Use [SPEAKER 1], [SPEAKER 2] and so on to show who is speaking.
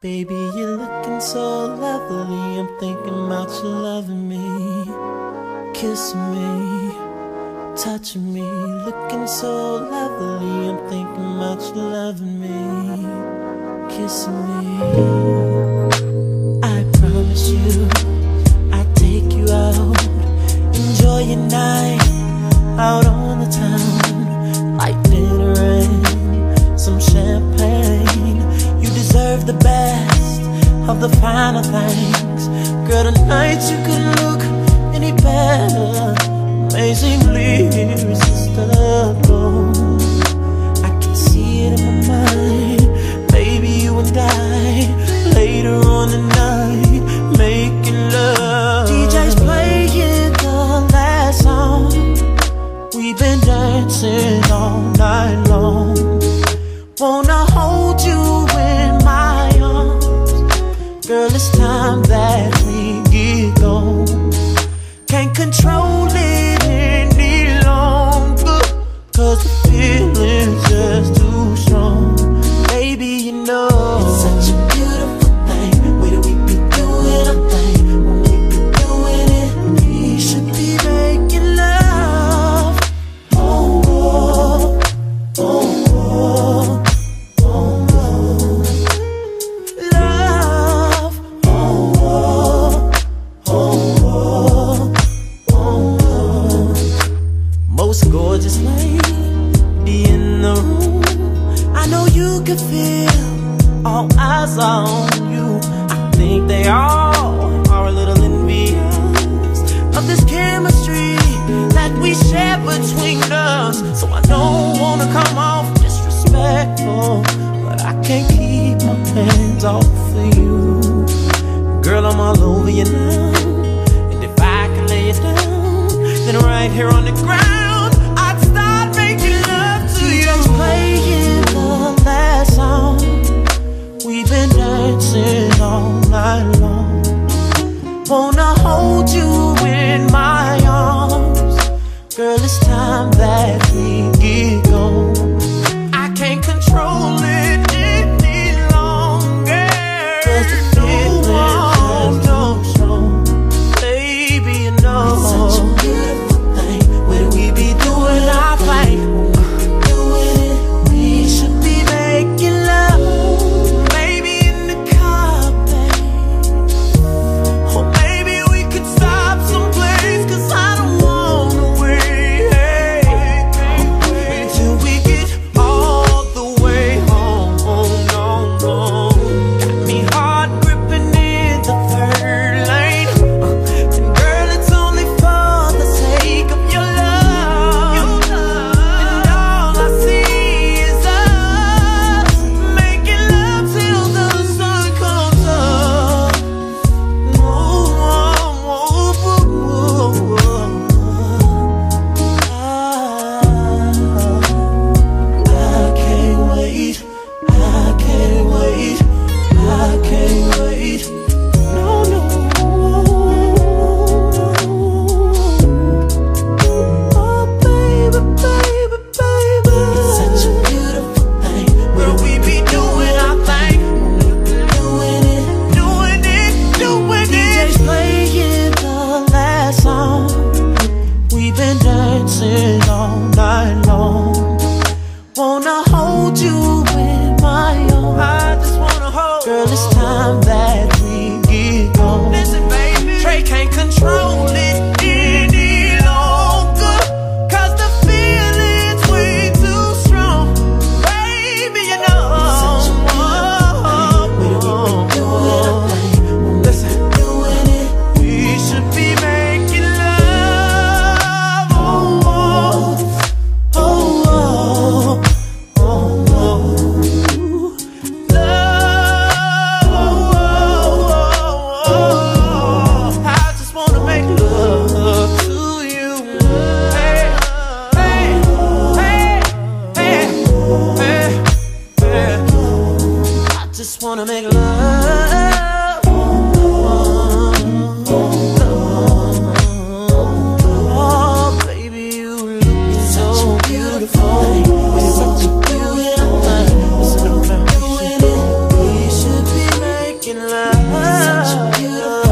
[SPEAKER 1] Baby, you're looking so lovely. I'm thinking about you loving me, kissing me, touching me. Looking so lovely. I'm thinking about you loving me, kissing me. I promise you, I'll take you out, enjoy your night out on the town, like dinner and the finer things. Girl, tonight you couldn't look any better. Amazingly irresistible I can see it in my mind. Maybe you and I control you could feel all eyes on you. I think they all are a little envious Of this chemistry that we share between us. So I don't wanna come off disrespectful But I can't keep my hands off of you. Girl, I'm all over you now. And if I can lay it down Then right here on the ground I lost. Wanna hold you in my arms, girl. It's time that we. Such a beautiful